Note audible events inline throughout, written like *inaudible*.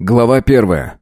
Глава первая.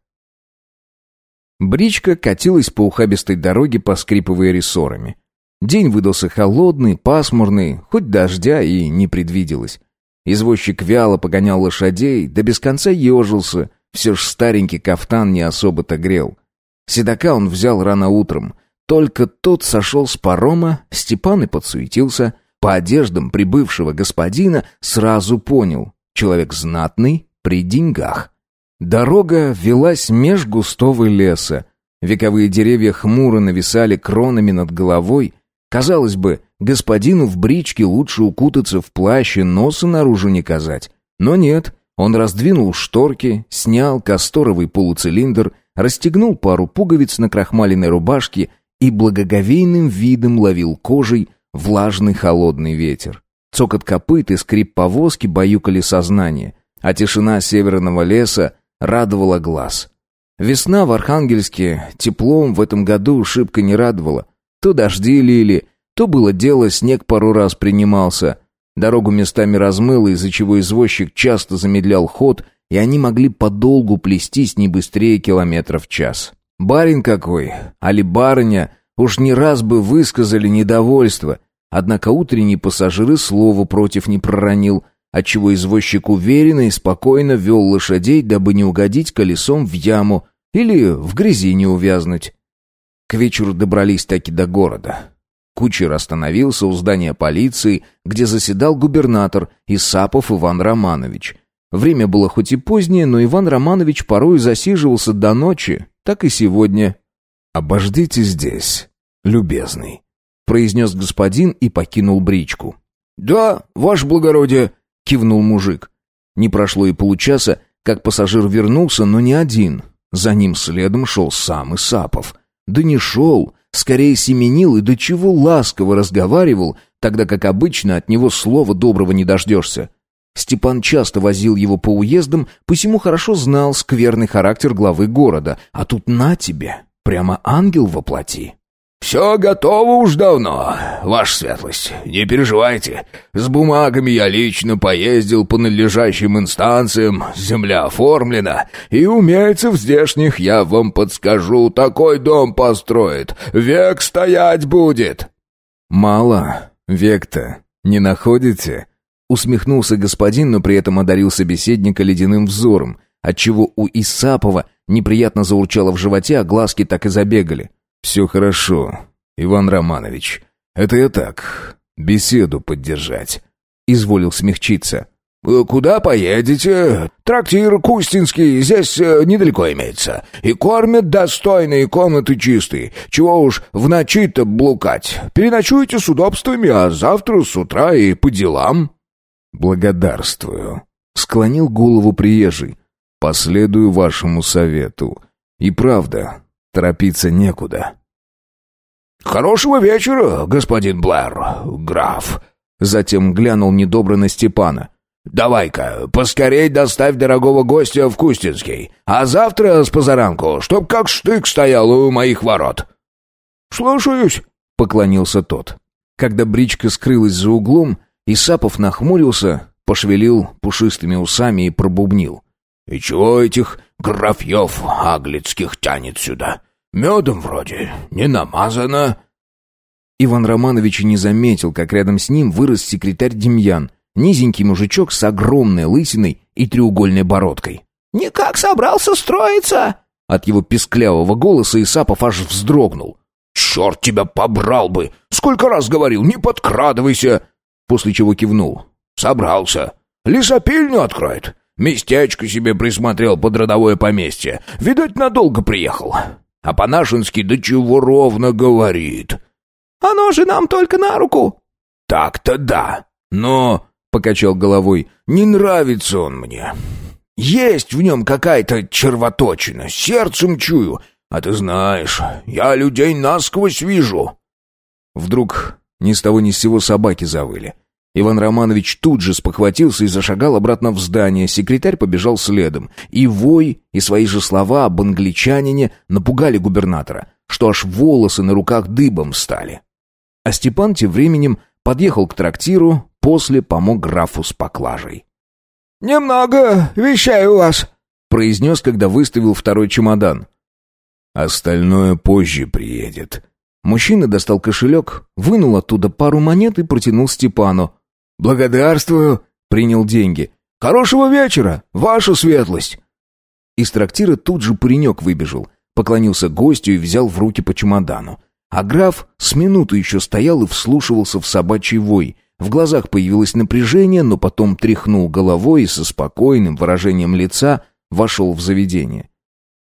Бричка катилась по ухабистой дороге, поскрипывая рессорами. День выдался холодный, пасмурный, хоть дождя и не предвиделось. Извозчик вяло погонял лошадей, да без конца ежился, все ж старенький кафтан не особо-то грел. Седока он взял рано утром. Только тот сошел с парома, Степан и подсуетился. По одеждам прибывшего господина сразу понял. Человек знатный, при деньгах. Дорога велась меж густого леса. Вековые деревья хмуро нависали кронами над головой. Казалось бы, господину в бричке лучше укутаться в плащ и носа наружу не казать. Но нет, он раздвинул шторки, снял касторовый полуцилиндр, расстегнул пару пуговиц на крахмаленной рубашке и благоговейным видом ловил кожей влажный холодный ветер. Цокот копыт и скрип повозки баюкали сознание, а тишина северного леса радовала глаз. Весна в Архангельске теплом в этом году шибко не радовала. То дожди лили, то было дело, снег пару раз принимался. Дорогу местами размыло, из-за чего извозчик часто замедлял ход, и они могли подолгу плестись не быстрее километров в час. Барин какой, али барыня, уж не раз бы высказали недовольство, однако утренний пассажир и слова против не проронил – отчего извозчик уверенно и спокойно вел лошадей, дабы не угодить колесом в яму или в грязи не увязнуть. К вечеру добрались таки до города. Кучер остановился у здания полиции, где заседал губернатор Исапов Иван Романович. Время было хоть и позднее, но Иван Романович порой засиживался до ночи, так и сегодня. «Обождите здесь, любезный», — произнес господин и покинул бричку. «Да, ваше благородие», кивнул мужик. Не прошло и получаса, как пассажир вернулся, но не один. За ним следом шел сам Исапов. Да не шел, скорее семенил и до чего ласково разговаривал, тогда как обычно от него слова доброго не дождешься. Степан часто возил его по уездам, посему хорошо знал скверный характер главы города, а тут на тебе, прямо ангел воплоти. «Все готово уж давно, ваша светлость, не переживайте. С бумагами я лично поездил по надлежащим инстанциям, земля оформлена, и умельцев здешних я вам подскажу, такой дом построит, век стоять будет». «Мало, век-то, не находите?» Усмехнулся господин, но при этом одарил собеседника ледяным взором, отчего у Исапова неприятно заурчало в животе, а глазки так и забегали. «Все хорошо, Иван Романович. Это я так, беседу поддержать». Изволил смягчиться. «Э, «Куда поедете? Трактир Кустинский здесь э, недалеко имеется. И кормят достойно, и комнаты чистые. Чего уж в ночи-то блукать. Переночуйте с удобствами, а завтра с утра и по делам». «Благодарствую», — склонил голову приезжий. «Последую вашему совету. И правда, Торопиться некуда. «Хорошего вечера, господин Блэр, граф!» Затем глянул недобро на Степана. «Давай-ка, поскорей доставь дорогого гостя в Кустинский, а завтра с позаранку, чтоб как штык стоял у моих ворот». «Слушаюсь», — поклонился тот. Когда бричка скрылась за углом, Исапов нахмурился, пошевелил пушистыми усами и пробубнил. «И чего этих графьев аглицких тянет сюда? Медом вроде не намазано». Иван Романович не заметил, как рядом с ним вырос секретарь Демьян, низенький мужичок с огромной лысиной и треугольной бородкой. «Никак собрался строиться?» От его песклявого голоса Исапов аж вздрогнул. «Черт тебя побрал бы! Сколько раз говорил, не подкрадывайся!» После чего кивнул. «Собрался. Лесопильню откроет. Местечко себе присмотрел под родовое поместье. Видать, надолго приехал. А по-нашенски до чего ровно говорит. «Оно же нам только на руку!» «Так-то да, но...» — покачал головой. «Не нравится он мне. Есть в нем какая-то червоточина, сердцем чую. А ты знаешь, я людей насквозь вижу». Вдруг ни с того ни с сего собаки завыли. Иван Романович тут же спохватился и зашагал обратно в здание. Секретарь побежал следом. И вой, и свои же слова об англичанине напугали губернатора, что аж волосы на руках дыбом стали. А Степан тем временем подъехал к трактиру, после помог графу с поклажей. «Немного вещей у вас», произнес, когда выставил второй чемодан. «Остальное позже приедет». Мужчина достал кошелек, вынул оттуда пару монет и протянул Степану. «Благодарствую», — принял деньги. «Хорошего вечера, ваша светлость!» Из трактира тут же паренек выбежал, поклонился гостю и взял в руки по чемодану. А граф с минуту еще стоял и вслушивался в собачий вой. В глазах появилось напряжение, но потом тряхнул головой и со спокойным выражением лица вошел в заведение.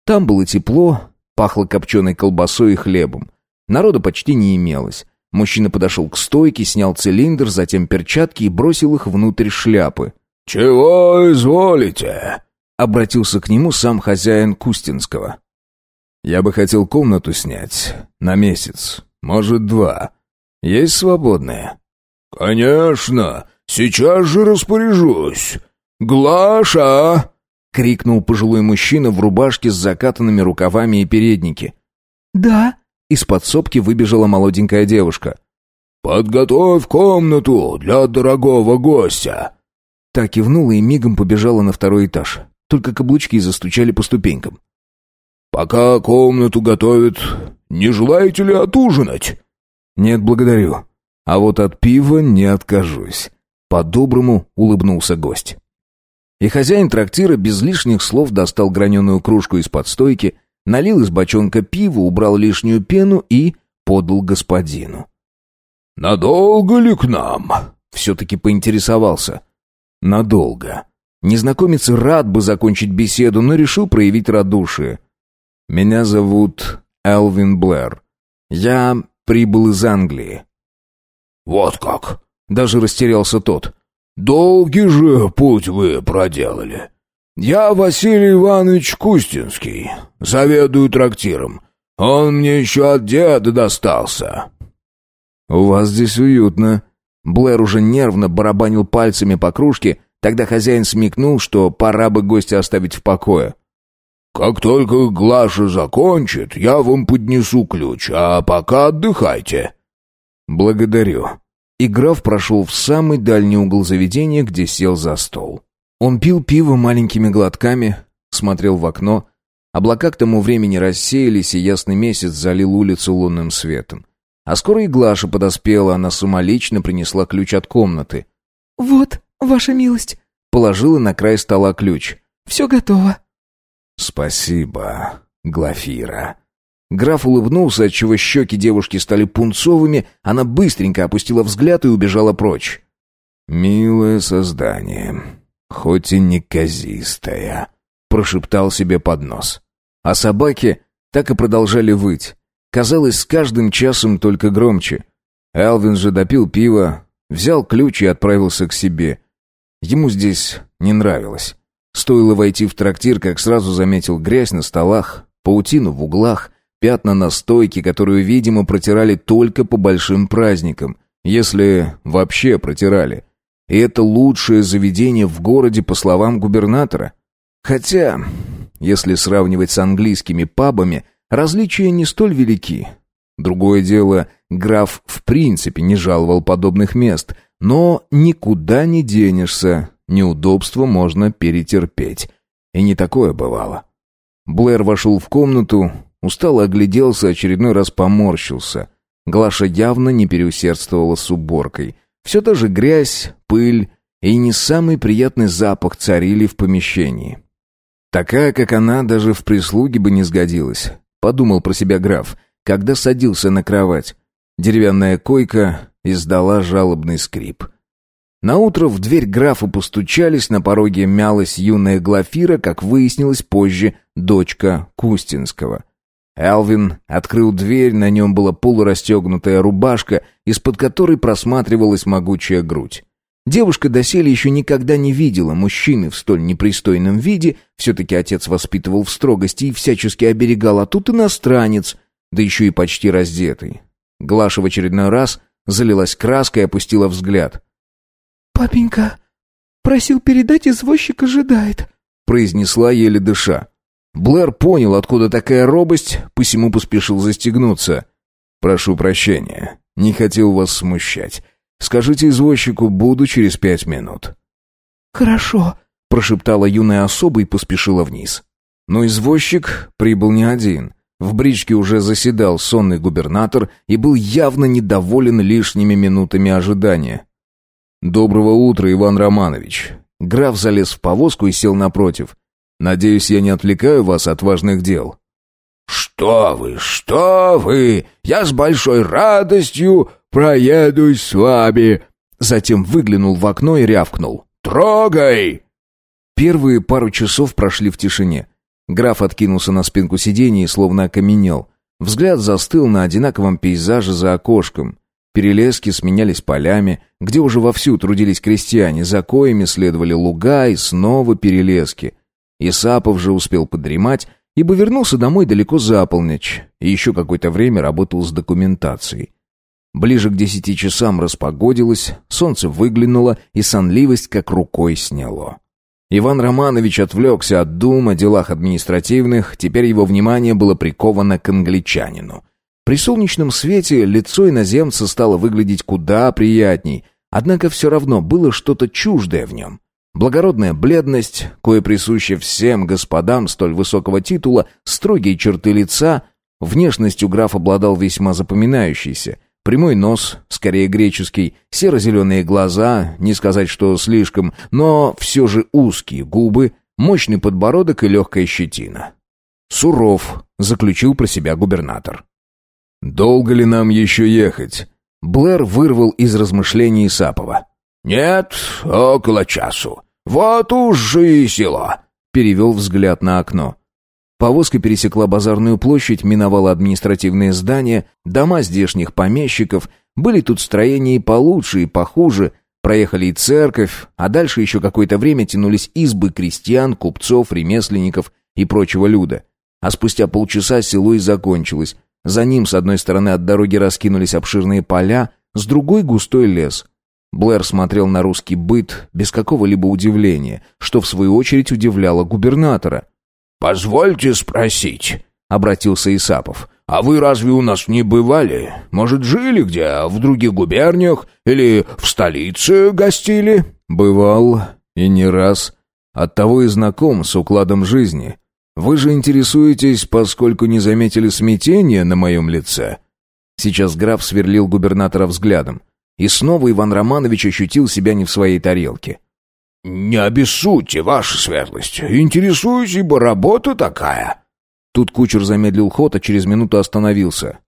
Там было тепло, пахло копченой колбасой и хлебом. Народа почти не имелось. Мужчина подошел к стойке, снял цилиндр, затем перчатки и бросил их внутрь шляпы. «Чего изволите?» — обратился к нему сам хозяин Кустинского. «Я бы хотел комнату снять. На месяц. Может, два. Есть свободные?» «Конечно. Сейчас же распоряжусь. Глаша!» — крикнул пожилой мужчина в рубашке с закатанными рукавами и переднике. «Да?» — из подсобки выбежала молоденькая девушка. «Подготовь комнату для дорогого гостя!» Та кивнула и мигом побежала на второй этаж. Только каблучки застучали по ступенькам. «Пока комнату готовят, не желаете ли отужинать?» «Нет, благодарю. А вот от пива не откажусь». По-доброму улыбнулся гость. И хозяин трактира без лишних слов достал граненую кружку из-под стойки, налил из бочонка пива, убрал лишнюю пену и подал господину. «Надолго ли к нам?» Все-таки поинтересовался. Надолго. Незнакомец рад бы закончить беседу, но решил проявить радушие. «Меня зовут Элвин Блэр. Я прибыл из Англии». «Вот как!» Даже растерялся тот. «Долгий же путь вы проделали. Я Василий Иванович Кустинский, заведую трактиром. Он мне еще от деда достался». «У вас здесь уютно», Блэр уже нервно барабанил пальцами по кружке, тогда хозяин смекнул, что пора бы гостя оставить в покое. «Как только Глаша закончит, я вам поднесу ключ, а пока отдыхайте». «Благодарю». И граф прошел в самый дальний угол заведения, где сел за стол. Он пил пиво маленькими глотками, смотрел в окно. Облака к тому времени рассеялись, и ясный месяц залил улицу лунным светом. А скоро и Глаша подоспела, она самолично принесла ключ от комнаты. «Вот, ваша милость», — положила на край стола ключ. «Все готово». «Спасибо, Глафира». Граф улыбнулся, отчего щеки девушки стали пунцовыми, она быстренько опустила взгляд и убежала прочь. «Милое создание, хоть и неказистое», — прошептал себе под нос. А собаки так и продолжали выть. Казалось, с каждым часом только громче. Элвин же допил пиво, взял ключ и отправился к себе. Ему здесь не нравилось. Стоило войти в трактир, как сразу заметил грязь на столах, паутину в углах, пятна на стойке, которую, видимо, протирали только по большим праздникам, если вообще протирали. И это лучшее заведение в городе, по словам губернатора. Хотя, если сравнивать с английскими пабами – Различия не столь велики. Другое дело, граф в принципе не жаловал подобных мест, но никуда не денешься, неудобства можно перетерпеть. И не такое бывало. Блэр вошел в комнату, устало огляделся, очередной раз поморщился. Глаша явно не переусердствовала с уборкой. Все та же грязь, пыль и не самый приятный запах царили в помещении. Такая, как она, даже в прислуге бы не сгодилась. Подумал про себя граф, когда садился на кровать. Деревянная койка издала жалобный скрип. Наутро в дверь графа постучались, на пороге мялась юная Глафира, как выяснилось позже, дочка Кустинского. Элвин открыл дверь, на нем была полурастегнутая рубашка, из-под которой просматривалась могучая грудь. Девушка доселе еще никогда не видела мужчины в столь непристойном виде, все-таки отец воспитывал в строгости и всячески оберегал, а тут иностранец, да еще и почти раздетый. Глаша в очередной раз залилась краской и опустила взгляд. «Папенька просил передать, извозчик ожидает», произнесла еле дыша. Блэр понял, откуда такая робость, посему поспешил застегнуться. «Прошу прощения, не хотел вас смущать. Скажите извозчику, буду через пять минут». «Хорошо», прошептала юная особа и поспешила вниз. Но извозчик прибыл не один. В бричке уже заседал сонный губернатор и был явно недоволен лишними минутами ожидания. «Доброго утра, Иван Романович». Граф залез в повозку и сел напротив. «Надеюсь, я не отвлекаю вас от важных дел». «Что вы, что вы! Я с большой радостью проедусь с вами!» Затем выглянул в окно и рявкнул. «Трогай!» Первые пару часов прошли в тишине. Граф откинулся на спинку сиденья и словно окаменел. Взгляд застыл на одинаковом пейзаже за окошком. Перелески сменялись полями, где уже вовсю трудились крестьяне, за коями следовали луга и снова перелески. Исапов же успел подремать, ибо вернулся домой далеко за полночь и еще какое-то время работал с документацией. Ближе к десяти часам распогодилось, солнце выглянуло, и сонливость как рукой сняло. Иван Романович отвлекся от дум о делах административных, теперь его внимание было приковано к англичанину. При солнечном свете лицо иноземца стало выглядеть куда приятней, однако все равно было что-то чуждое в нем. Благородная бледность, кое присуща всем господам столь высокого титула, строгие черты лица, внешностью граф обладал весьма запоминающейся. Прямой нос, скорее греческий, серо-зеленые глаза, не сказать, что слишком, но все же узкие губы, мощный подбородок и легкая щетина. «Суров», — заключил про себя губернатор. «Долго ли нам еще ехать?» Блэр вырвал из размышлений Исапова. «Нет, около часу. Вот уж и село!» Перевел взгляд на окно. Повозка пересекла базарную площадь, миновала административные здания, дома здешних помещиков, были тут строения и получше, и похуже, проехали и церковь, а дальше еще какое-то время тянулись избы крестьян, купцов, ремесленников и прочего люда. А спустя полчаса село и закончилось. За ним с одной стороны от дороги раскинулись обширные поля, с другой густой лес. Блэр смотрел на русский быт без какого-либо удивления, что в свою очередь удивляло губернатора. «Позвольте спросить», — обратился Исапов. «А вы разве у нас не бывали? Может, жили где, в других губерниях или в столице гостили?» «Бывал, и не раз. Оттого и знаком с укладом жизни. Вы же интересуетесь, поскольку не заметили смятения на моем лице?» Сейчас граф сверлил губернатора взглядом. И снова Иван Романович ощутил себя не в своей тарелке. «Не обессудьте, ваша светлость. Интересуюсь, ибо работа такая». Тут кучер замедлил ход, а через минуту остановился.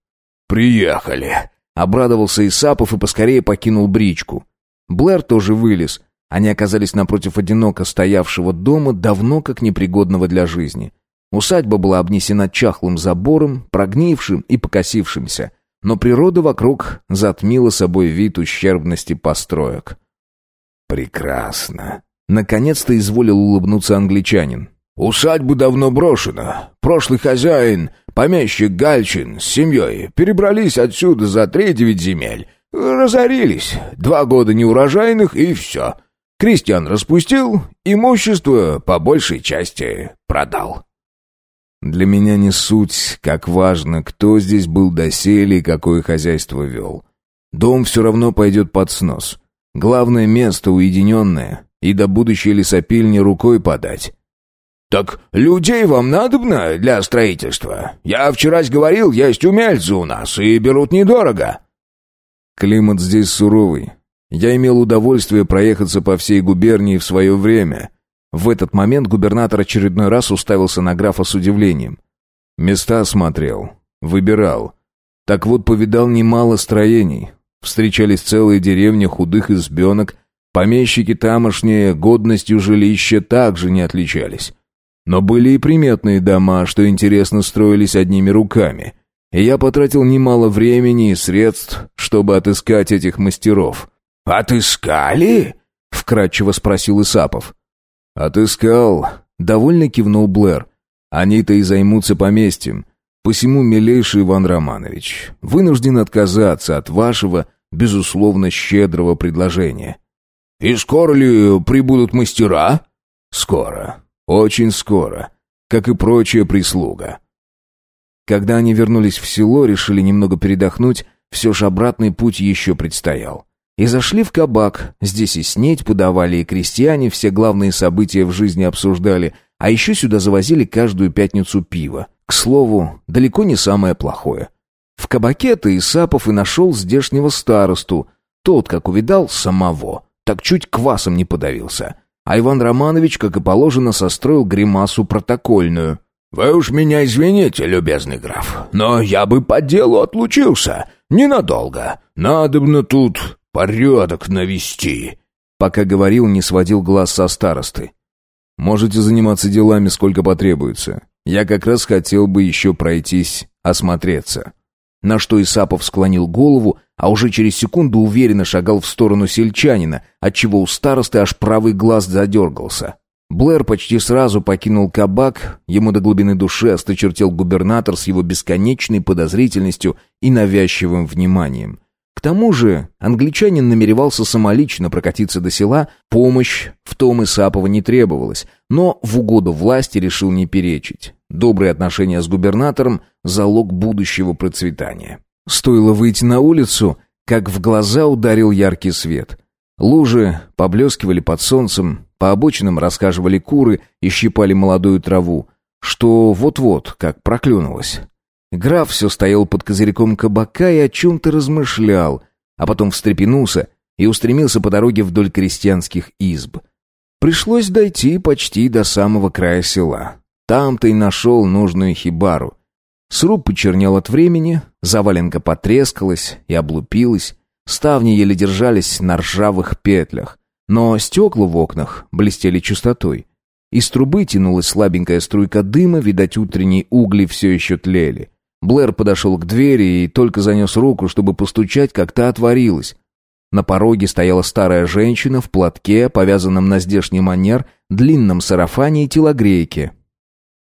«Приехали!» Обрадовался Исапов и поскорее покинул бричку. Блэр тоже вылез. Они оказались напротив одиноко стоявшего дома, давно как непригодного для жизни. Усадьба была обнесена чахлым забором, прогнившим и покосившимся но природа вокруг затмила собой вид ущербности построек. «Прекрасно!» Наконец-то изволил улыбнуться англичанин. «Усадьба давно брошена. Прошлый хозяин, помещик Гальчин с семьей, перебрались отсюда за три-девять земель. Разорились. Два года неурожайных и все. Крестьян распустил, имущество по большей части продал». Для меня не суть, как важно, кто здесь был доселе и какое хозяйство вел. Дом все равно пойдет под снос. Главное место уединенное, и до будущей лесопильни рукой подать. «Так людей вам надобно для строительства? Я вчера говорил, есть умельцы у нас, и берут недорого». Климат здесь суровый. Я имел удовольствие проехаться по всей губернии в свое время — в этот момент губернатор очередной раз уставился на графа с удивлением. Места осмотрел, выбирал. Так вот, повидал немало строений. Встречались целые деревни худых избенок, помещики тамошние годностью жилища также не отличались. Но были и приметные дома, что интересно строились одними руками. И я потратил немало времени и средств, чтобы отыскать этих мастеров. «Отыскали?» — вкратчиво спросил Исапов. «Отыскал», — довольно кивнул Блэр. «Они-то и займутся поместьем. Посему, милейший Иван Романович, вынужден отказаться от вашего, безусловно, щедрого предложения». «И скоро ли прибудут мастера?» «Скоро. Очень скоро. Как и прочая прислуга». Когда они вернулись в село, решили немного передохнуть, все же обратный путь еще предстоял. И зашли в кабак. Здесь и снеть подавали, и крестьяне все главные события в жизни обсуждали. А еще сюда завозили каждую пятницу пиво. К слову, далеко не самое плохое. В кабаке-то Исапов и нашел здешнего старосту. Тот, как увидал, самого. Так чуть квасом не подавился. А Иван Романович, как и положено, состроил гримасу протокольную. «Вы уж меня извините, любезный граф, но я бы по делу отлучился. Ненадолго. Надобно тут порядок навести». Пока говорил, не сводил глаз со старосты. «Можете заниматься делами, сколько потребуется. Я как раз хотел бы еще пройтись, осмотреться». На что Исапов склонил голову, а уже через секунду уверенно шагал в сторону сельчанина, отчего у старосты аж правый глаз задергался. Блэр почти сразу покинул кабак, ему до глубины души осточертел губернатор с его бесконечной подозрительностью и навязчивым вниманием. К тому же англичанин намеревался самолично прокатиться до села, помощь в том Исапова не требовалась, но в угоду власти решил не перечить. Добрые отношения с губернатором – залог будущего процветания. Стоило выйти на улицу, как в глаза ударил яркий свет. Лужи поблескивали под солнцем, по обочинам расхаживали куры и щипали молодую траву, что вот-вот как проклюнулось. Граф все стоял под козырьком кабака и о чем-то размышлял, а потом встрепенулся и устремился по дороге вдоль крестьянских изб. Пришлось дойти почти до самого края села. Там-то и нашел нужную хибару. Сруб почернел от времени, заваленка потрескалась и облупилась, ставни еле держались на ржавых петлях, но стекла в окнах блестели чистотой. Из трубы тянулась слабенькая струйка дыма, видать, утренние угли все еще тлели. Блэр подошел к двери и только занес руку, чтобы постучать, как та отворилась. На пороге стояла старая женщина в платке, повязанном на здешний манер, длинном сарафане и телогрейке.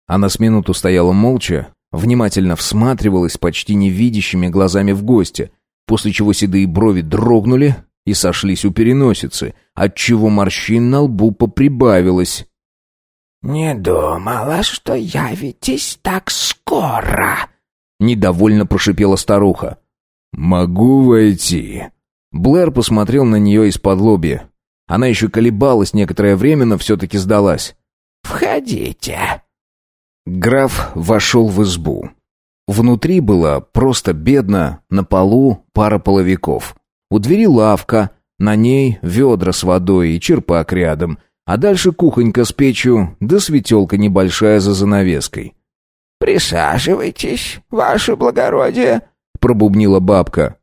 Она с минуту стояла молча, внимательно всматривалась почти невидящими глазами в гостя, после чего седые брови дрогнули и сошлись у переносицы, отчего морщин на лбу поприбавилось. «Не думала, что явитесь так скоро», Недовольно прошипела старуха. «Могу войти?» Блэр посмотрел на нее из-под лобья. Она еще колебалась некоторое время, но все-таки сдалась. «Входите». Граф вошел в избу. Внутри было просто бедно, на полу пара половиков. У двери лавка, на ней ведра с водой и черпак рядом, а дальше кухонька с печью, да светелка небольшая за занавеской. «Присаживайтесь, ваше благородие», — пробубнила бабка.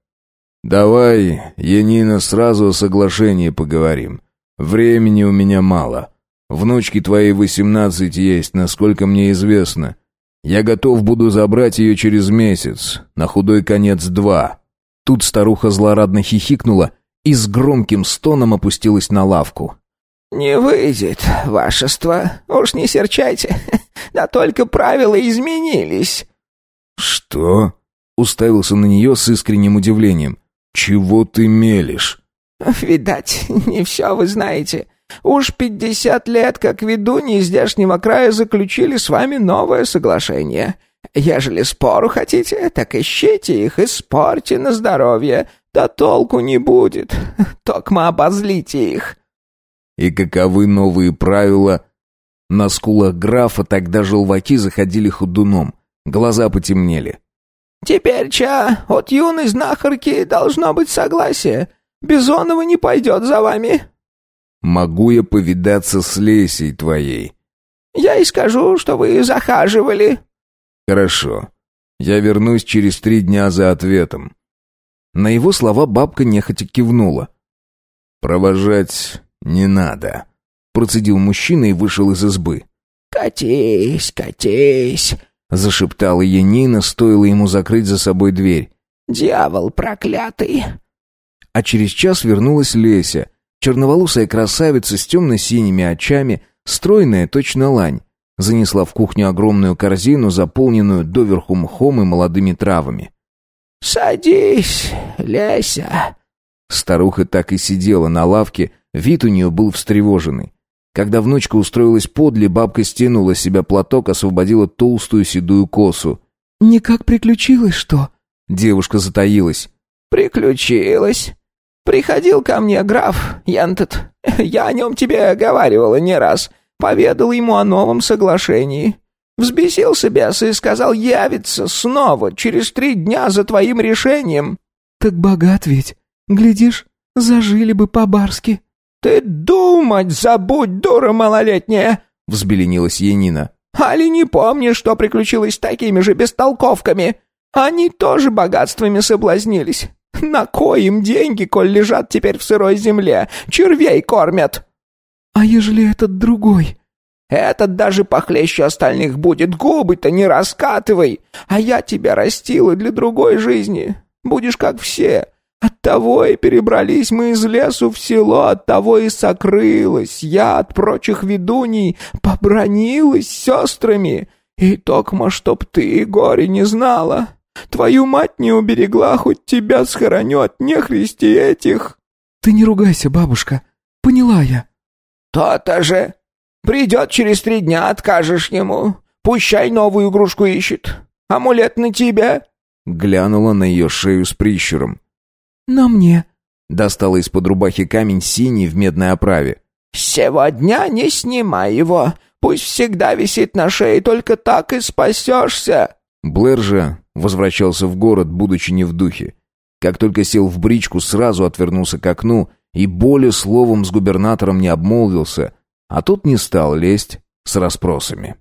«Давай, Янина, сразу о соглашении поговорим. Времени у меня мало. Внучке твоей восемнадцать есть, насколько мне известно. Я готов буду забрать ее через месяц, на худой конец два». Тут старуха злорадно хихикнула и с громким стоном опустилась на лавку. «Не выйдет, вашество, уж не серчайте, *laughs* да только правила изменились». «Что?» — уставился на нее с искренним удивлением. «Чего ты мелешь?» «Видать, не все вы знаете. Уж пятьдесят лет, как ведуньи из здешнего края заключили с вами новое соглашение. Ежели спору хотите, так ищите их и спорьте на здоровье, да толку не будет. *laughs* Токма обозлите их». И каковы новые правила? На скулах графа тогда желваки заходили ходуном, глаза потемнели. «Теперь, ча, от юной знахарки должно быть согласие. Бизонова не пойдет за вами». «Могу я повидаться с Лесей твоей?» «Я и скажу, что вы захаживали». «Хорошо. Я вернусь через три дня за ответом». На его слова бабка нехотя кивнула. «Провожать не надо», — процедил мужчина и вышел из избы. «Катись, катись», — зашептала Янина, стоило ему закрыть за собой дверь. «Дьявол проклятый!» А через час вернулась Леся, черноволосая красавица с темно-синими очами, стройная точно лань. Занесла в кухню огромную корзину, заполненную доверху мхом и молодыми травами. «Садись, Леся!» Старуха так и сидела на лавке, вид у нее был встревоженный. Когда внучка устроилась подле, бабка стянула с себя платок, освободила толстую седую косу. «Никак приключилось что?» Девушка затаилась. «Приключилось. Приходил ко мне граф Янтет. Я о нем тебе говаривала не раз. Поведал ему о новом соглашении. Взбесился бес и сказал явиться снова через три дня за твоим решением. Так богат ведь. Глядишь, зажили бы по-барски. Ты думать забудь, дура малолетняя, взбеленилась Янина. Али не помнишь, что приключилось с такими же бестолковками? Они тоже богатствами соблазнились. На кой им деньги, коль лежат теперь в сырой земле? Червей кормят. А ежели этот другой? Этот даже похлеще остальных будет. Губы-то не раскатывай. А я тебя растила для другой жизни. Будешь как все. Оттого и перебрались мы из лесу в село, оттого и сокрылась. Я от прочих ведуней побронилась с сестрами. И токмо, чтоб ты горе не знала. Твою мать не уберегла, хоть тебя схороню от нехристи этих. Ты не ругайся, бабушка. Поняла я. То-то же. Придет через три дня, откажешь ему. Пущай новую игрушку ищет. Амулет на тебя. Глянула на ее шею с прищуром. «На мне». Достала из-под рубахи камень синий в медной оправе. «Сегодня не снимай его. Пусть всегда висит на шее, только так и спасешься». Блэр же возвращался в город, будучи не в духе. Как только сел в бричку, сразу отвернулся к окну и более словом с губернатором не обмолвился, а тот не стал лезть с расспросами.